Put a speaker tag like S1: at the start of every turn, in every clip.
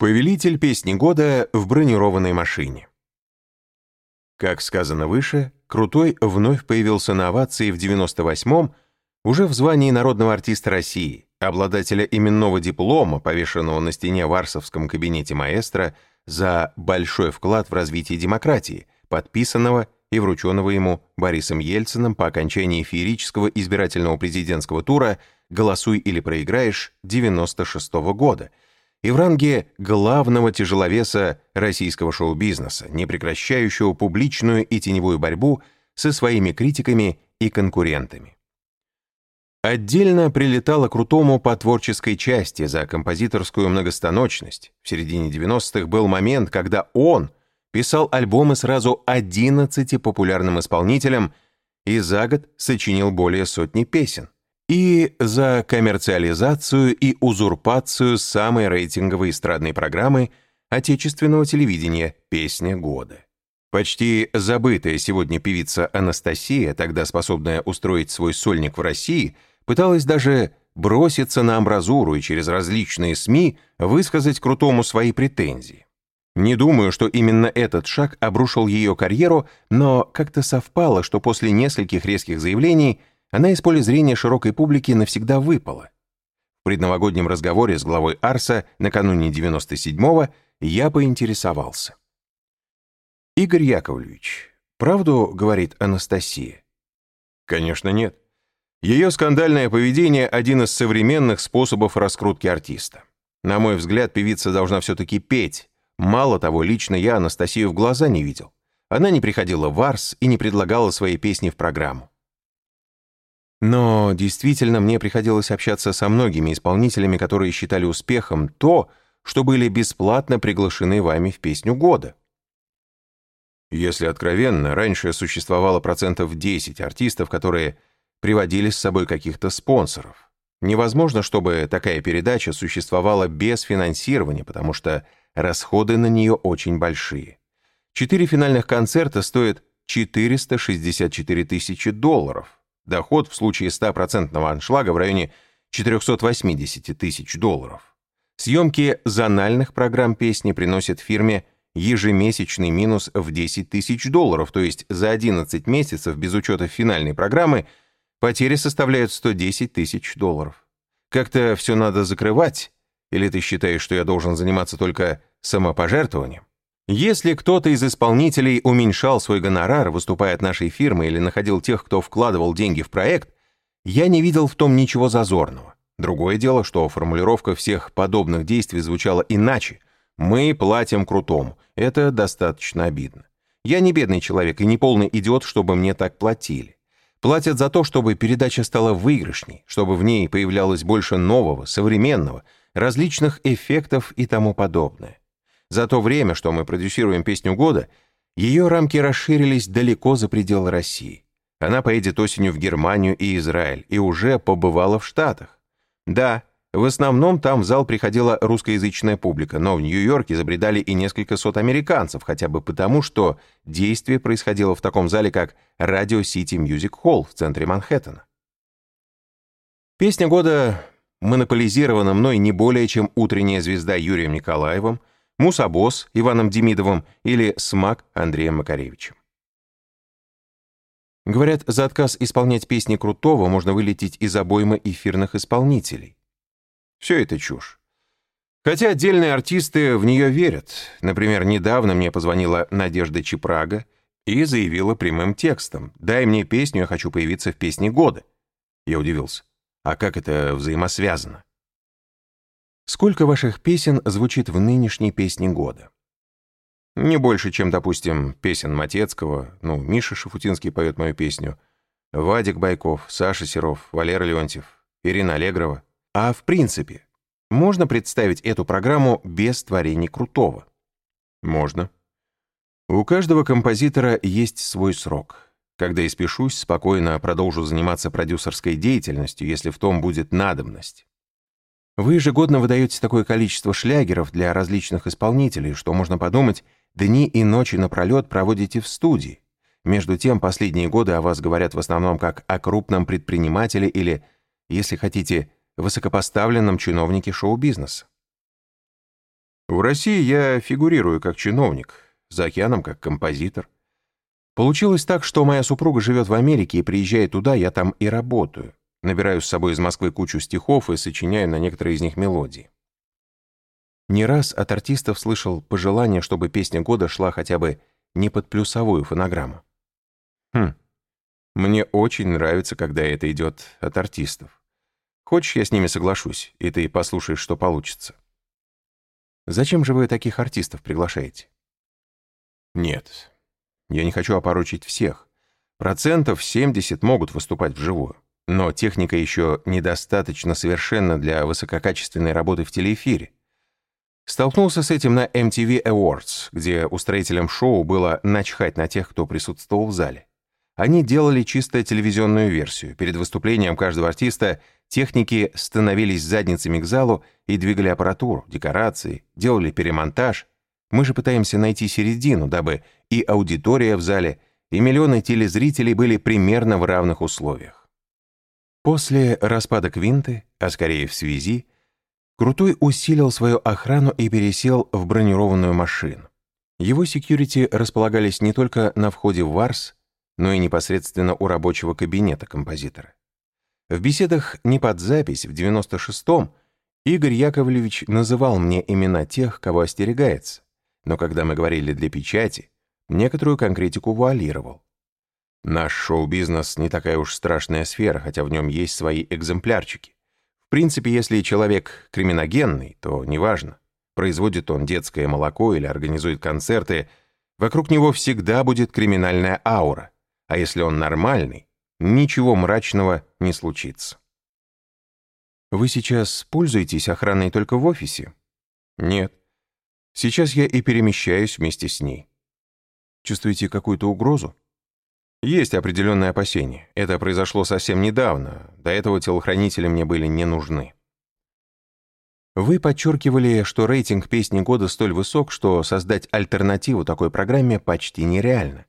S1: Повелитель песни года в бронированной машине. Как сказано выше, Крутой вновь появился на овации в 98-м уже в звании народного артиста России, обладателя именного диплома, повешенного на стене в Арсовском кабинете маэстро за большой вклад в развитие демократии, подписанного и врученного ему Борисом Ельциным по окончании феерического избирательного президентского тура «Голосуй или проиграешь» 96 -го года – и в ранге главного тяжеловеса российского шоу-бизнеса, не прекращающего публичную и теневую борьбу со своими критиками и конкурентами. Отдельно прилетало Крутому по творческой части за композиторскую многостаночность. В середине 90-х был момент, когда он писал альбомы сразу 11 популярным исполнителям и за год сочинил более сотни песен и за коммерциализацию и узурпацию самой рейтинговой эстрадной программы отечественного телевидения «Песня года». Почти забытая сегодня певица Анастасия, тогда способная устроить свой сольник в России, пыталась даже броситься на амбразуру и через различные СМИ высказать Крутому свои претензии. Не думаю, что именно этот шаг обрушил ее карьеру, но как-то совпало, что после нескольких резких заявлений она из поля зрения широкой публики навсегда выпала. В предновогоднем разговоре с главой Арса накануне 97-го я поинтересовался. «Игорь Яковлевич, правду говорит Анастасия?» «Конечно нет. Ее скандальное поведение – один из современных способов раскрутки артиста. На мой взгляд, певица должна все-таки петь. Мало того, лично я Анастасию в глаза не видел. Она не приходила в Арс и не предлагала свои песни в программу. Но действительно мне приходилось общаться со многими исполнителями, которые считали успехом то, что были бесплатно приглашены вами в песню года. Если откровенно, раньше существовало процентов 10 артистов, которые приводили с собой каких-то спонсоров. Невозможно, чтобы такая передача существовала без финансирования, потому что расходы на нее очень большие. Четыре финальных концерта стоят 464 тысячи долларов. Доход в случае 100% аншлага в районе 480 тысяч долларов. Съемки зональных программ песни приносят фирме ежемесячный минус в 10 тысяч долларов, то есть за 11 месяцев без учета финальной программы потери составляют 110 тысяч долларов. Как-то все надо закрывать, или ты считаешь, что я должен заниматься только самопожертвованием? Если кто-то из исполнителей уменьшал свой гонорар, выступая от нашей фирмы, или находил тех, кто вкладывал деньги в проект, я не видел в том ничего зазорного. Другое дело, что формулировка всех подобных действий звучала иначе. «Мы платим крутому». Это достаточно обидно. Я не бедный человек и не полный идиот, чтобы мне так платили. Платят за то, чтобы передача стала выигрышней, чтобы в ней появлялось больше нового, современного, различных эффектов и тому подобное. За то время, что мы продюсируем «Песню года», ее рамки расширились далеко за пределы России. Она поедет осенью в Германию и Израиль и уже побывала в Штатах. Да, в основном там в зал приходила русскоязычная публика, но в Нью-Йорке забредали и несколько сот американцев, хотя бы потому, что действие происходило в таком зале, как Radio City Music Hall в центре Манхэттена. Песня года монополизирована мной не более, чем «Утренняя звезда» Юрием Николаевым, Мусабос Иваном Демидовым или Смак Андреем Макаревичем. Говорят, за отказ исполнять песни Крутого можно вылететь из обоймы эфирных исполнителей. Все это чушь. Хотя отдельные артисты в нее верят. Например, недавно мне позвонила Надежда Чепрага и заявила прямым текстом «Дай мне песню, я хочу появиться в песне года». Я удивился. А как это взаимосвязано? Сколько ваших песен звучит в нынешней песне года? Не больше, чем, допустим, песен Матецкого, ну, Миша Шафутинский поет мою песню, Вадик Байков, Саша Серов, Валера Леонтьев, Ирина Аллегрова. А в принципе, можно представить эту программу без творений Крутого? Можно. У каждого композитора есть свой срок. Когда испишусь, спокойно продолжу заниматься продюсерской деятельностью, если в том будет надобность. Вы ежегодно выдаете такое количество шлягеров для различных исполнителей, что можно подумать, дни и ночи напролет проводите в студии. Между тем, последние годы о вас говорят в основном как о крупном предпринимателе или, если хотите, высокопоставленном чиновнике шоу-бизнеса. В России я фигурирую как чиновник, за океаном как композитор. Получилось так, что моя супруга живет в Америке и приезжая туда, я там и работаю. Набираю с собой из Москвы кучу стихов и сочиняю на некоторые из них мелодии. Не раз от артистов слышал пожелание, чтобы песня года шла хотя бы не под плюсовую фонограмму. Хм, мне очень нравится, когда это идет от артистов. Хочешь, я с ними соглашусь, и ты послушаешь, что получится. Зачем же вы таких артистов приглашаете? Нет, я не хочу опорочить всех. Процентов 70 могут выступать вживую. Но техника еще недостаточно совершенна для высококачественной работы в телеэфире. Столкнулся с этим на MTV Awards, где устроителям шоу было начхать на тех, кто присутствовал в зале. Они делали чисто телевизионную версию. Перед выступлением каждого артиста техники становились задницами к залу и двигали аппаратуру, декорации, делали перемонтаж. Мы же пытаемся найти середину, дабы и аудитория в зале, и миллионы телезрителей были примерно в равных условиях. После распада Квинты, а скорее в связи, Крутой усилил свою охрану и пересел в бронированную машину. Его секьюрити располагались не только на входе в Варс, но и непосредственно у рабочего кабинета композитора. В беседах не под запись в 96-м Игорь Яковлевич называл мне имена тех, кого остерегается, но когда мы говорили для печати, некоторую конкретику вуалировал. Наш шоу-бизнес не такая уж страшная сфера, хотя в нем есть свои экземплярчики. В принципе, если человек криминогенный, то неважно, производит он детское молоко или организует концерты, вокруг него всегда будет криминальная аура, а если он нормальный, ничего мрачного не случится. Вы сейчас пользуетесь охраной только в офисе? Нет. Сейчас я и перемещаюсь вместе с ней. Чувствуете какую-то угрозу? Есть определенные опасения. Это произошло совсем недавно. До этого телохранители мне были не нужны. Вы подчеркивали, что рейтинг песни года столь высок, что создать альтернативу такой программе почти нереально.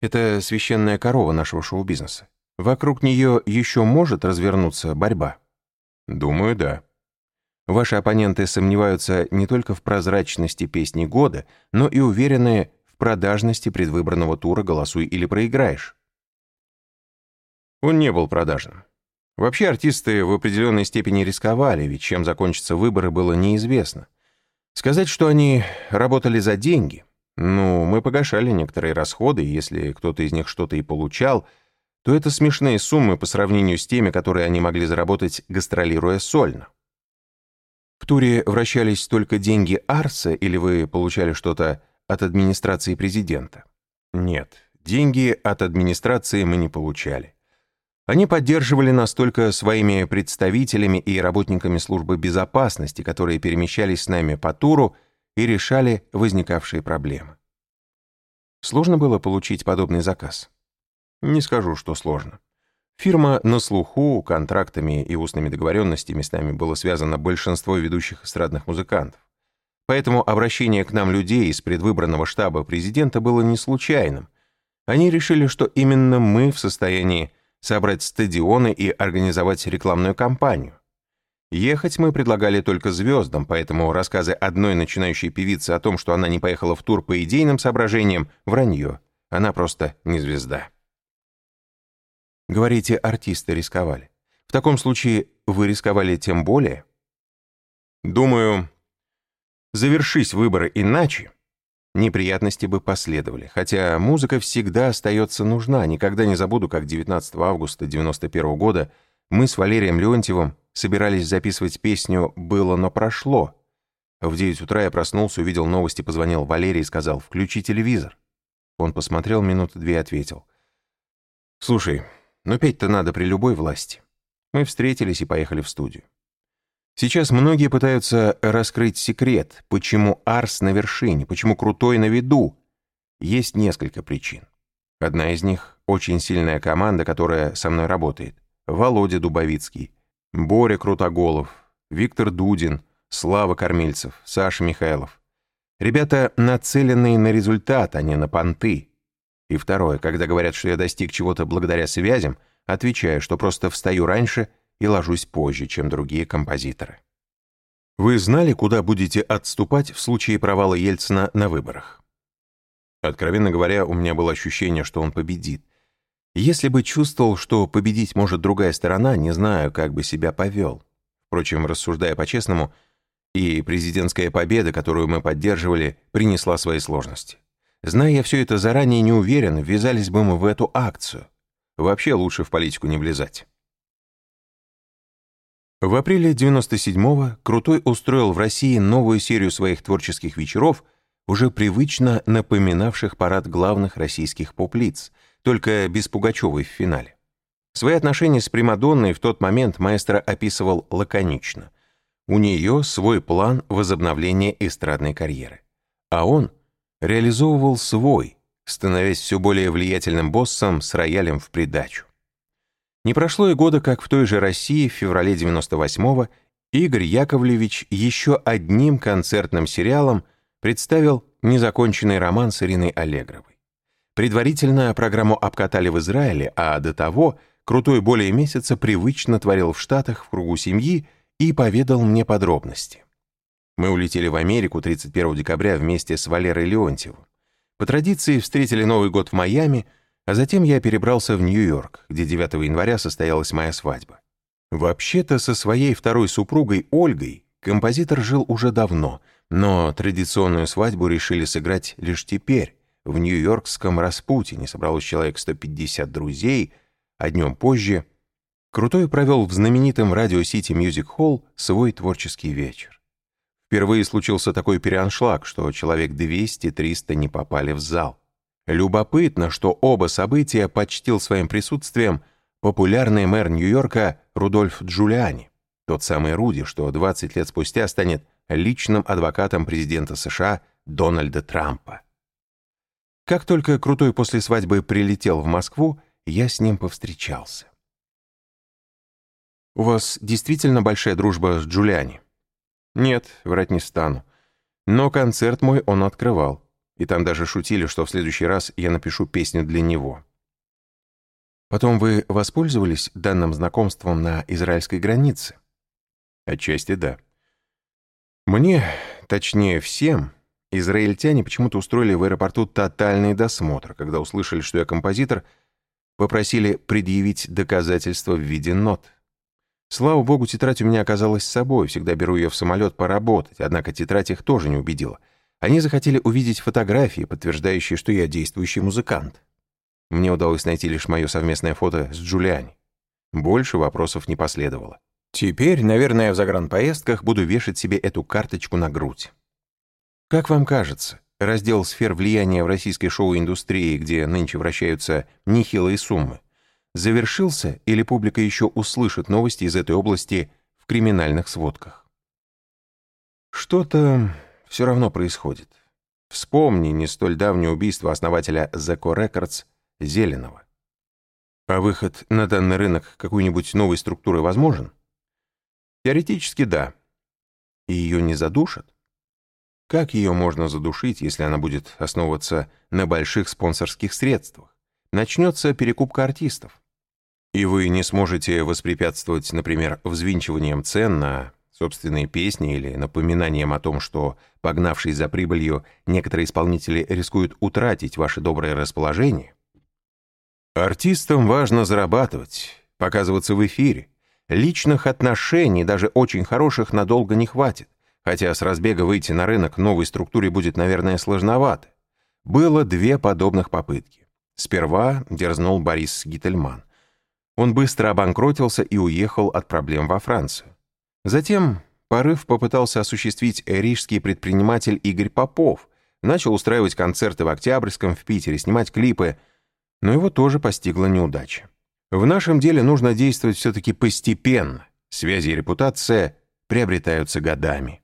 S1: Это священная корова нашего шоу-бизнеса. Вокруг нее еще может развернуться борьба? Думаю, да. Ваши оппоненты сомневаются не только в прозрачности песни года, но и уверены, продажности предвыборного тура «Голосуй или проиграешь». Он не был продажным. Вообще артисты в определенной степени рисковали, ведь чем закончатся выборы, было неизвестно. Сказать, что они работали за деньги, ну, мы погашали некоторые расходы, и если кто-то из них что-то и получал, то это смешные суммы по сравнению с теми, которые они могли заработать, гастролируя сольно. В туре вращались только деньги Арса, или вы получали что-то от администрации президента? Нет, деньги от администрации мы не получали. Они поддерживали нас только своими представителями и работниками службы безопасности, которые перемещались с нами по туру и решали возникавшие проблемы. Сложно было получить подобный заказ? Не скажу, что сложно. Фирма на слуху, контрактами и устными договоренностями с нами было связано большинство ведущих эстрадных музыкантов. Поэтому обращение к нам людей из предвыбранного штаба президента было не случайным. Они решили, что именно мы в состоянии собрать стадионы и организовать рекламную кампанию. Ехать мы предлагали только звездам, поэтому рассказы одной начинающей певицы о том, что она не поехала в тур по идейным соображениям, вранье. Она просто не звезда. Говорите, артисты рисковали. В таком случае вы рисковали тем более? Думаю, Завершись выборы иначе, неприятности бы последовали, хотя музыка всегда остается нужна. Никогда не забуду, как 19 августа 91 года мы с Валерием Леонтьевым собирались записывать песню «Было, но прошло». В 9 утра я проснулся, увидел новости, позвонил Валерий и сказал «Включи телевизор». Он посмотрел минуты две и ответил «Слушай, ну петь-то надо при любой власти». Мы встретились и поехали в студию. Сейчас многие пытаются раскрыть секрет, почему Арс на вершине, почему Крутой на виду. Есть несколько причин. Одна из них — очень сильная команда, которая со мной работает. Володя Дубовицкий, Боря Крутоголов, Виктор Дудин, Слава Кормильцев, Саша Михайлов. Ребята нацеленные на результат, а не на понты. И второе, когда говорят, что я достиг чего-то благодаря связям, отвечаю, что просто встаю раньше — и ложусь позже, чем другие композиторы. Вы знали, куда будете отступать в случае провала Ельцина на выборах? Откровенно говоря, у меня было ощущение, что он победит. Если бы чувствовал, что победить может другая сторона, не знаю, как бы себя повел. Впрочем, рассуждая по-честному, и президентская победа, которую мы поддерживали, принесла свои сложности. Зная все это заранее не уверен, ввязались бы мы в эту акцию. Вообще лучше в политику не влезать. В апреле 97-го Крутой устроил в России новую серию своих творческих вечеров, уже привычно напоминавших парад главных российских поп-лиц, только без Пугачевой в финале. Свои отношения с Примадонной в тот момент маэстро описывал лаконично. У нее свой план возобновления эстрадной карьеры. А он реализовывал свой, становясь все более влиятельным боссом с роялем в придачу. Не прошло и года, как в той же России в феврале 98-го Игорь Яковлевич еще одним концертным сериалом представил незаконченный роман с Ириной Аллегровой. Предварительно программу обкатали в Израиле, а до того Крутой более месяца привычно творил в Штатах в кругу семьи и поведал мне подробности. Мы улетели в Америку 31 декабря вместе с Валерой Леонтьевым. По традиции встретили Новый год в Майами — а затем я перебрался в Нью-Йорк, где 9 января состоялась моя свадьба. Вообще-то со своей второй супругой Ольгой композитор жил уже давно, но традиционную свадьбу решили сыграть лишь теперь. В нью-йоркском Распутине собралось человек 150 друзей, а днем позже Крутой провел в знаменитом радио Сити Мьюзик Холл свой творческий вечер. Впервые случился такой переаншлаг, что человек 200-300 не попали в зал. Любопытно, что оба события почтил своим присутствием популярный мэр Нью-Йорка Рудольф Джулиани, тот самый Руди, что 20 лет спустя станет личным адвокатом президента США Дональда Трампа. Как только Крутой после свадьбы прилетел в Москву, я с ним повстречался. «У вас действительно большая дружба с Джулиани?» «Нет, врать не стану. Но концерт мой он открывал. И там даже шутили, что в следующий раз я напишу песню для него. Потом вы воспользовались данным знакомством на израильской границе? Отчасти да. Мне, точнее всем, израильтяне почему-то устроили в аэропорту тотальный досмотр, когда услышали, что я композитор, попросили предъявить доказательства в виде нот. Слава богу, тетрадь у меня оказалась с собой, всегда беру ее в самолет поработать, однако тетрадь их тоже не убедила — они захотели увидеть фотографии, подтверждающие, что я действующий музыкант. Мне удалось найти лишь мое совместное фото с Джулиани. Больше вопросов не последовало. Теперь, наверное, в загранпоездках буду вешать себе эту карточку на грудь. Как вам кажется, раздел сфер влияния в российской шоу-индустрии, где нынче вращаются нехилые суммы, завершился или публика еще услышит новости из этой области в криминальных сводках? Что-то все равно происходит. Вспомни не столь давнее убийство основателя Zeko Records Зеленого. А выход на данный рынок какой-нибудь новой структуры возможен? Теоретически да. И ее не задушат? Как ее можно задушить, если она будет основываться на больших спонсорских средствах? Начнется перекупка артистов. И вы не сможете воспрепятствовать, например, взвинчиванием цен на собственные песни или напоминанием о том, что, погнавшись за прибылью, некоторые исполнители рискуют утратить ваше доброе расположение? Артистам важно зарабатывать, показываться в эфире. Личных отношений, даже очень хороших, надолго не хватит, хотя с разбега выйти на рынок новой структуре будет, наверное, сложновато. Было две подобных попытки. Сперва дерзнул Борис Гительман. Он быстро обанкротился и уехал от проблем во Францию. Затем порыв попытался осуществить рижский предприниматель Игорь Попов, начал устраивать концерты в Октябрьском, в Питере, снимать клипы, но его тоже постигла неудача. В нашем деле нужно действовать все-таки постепенно, связи и репутация приобретаются годами.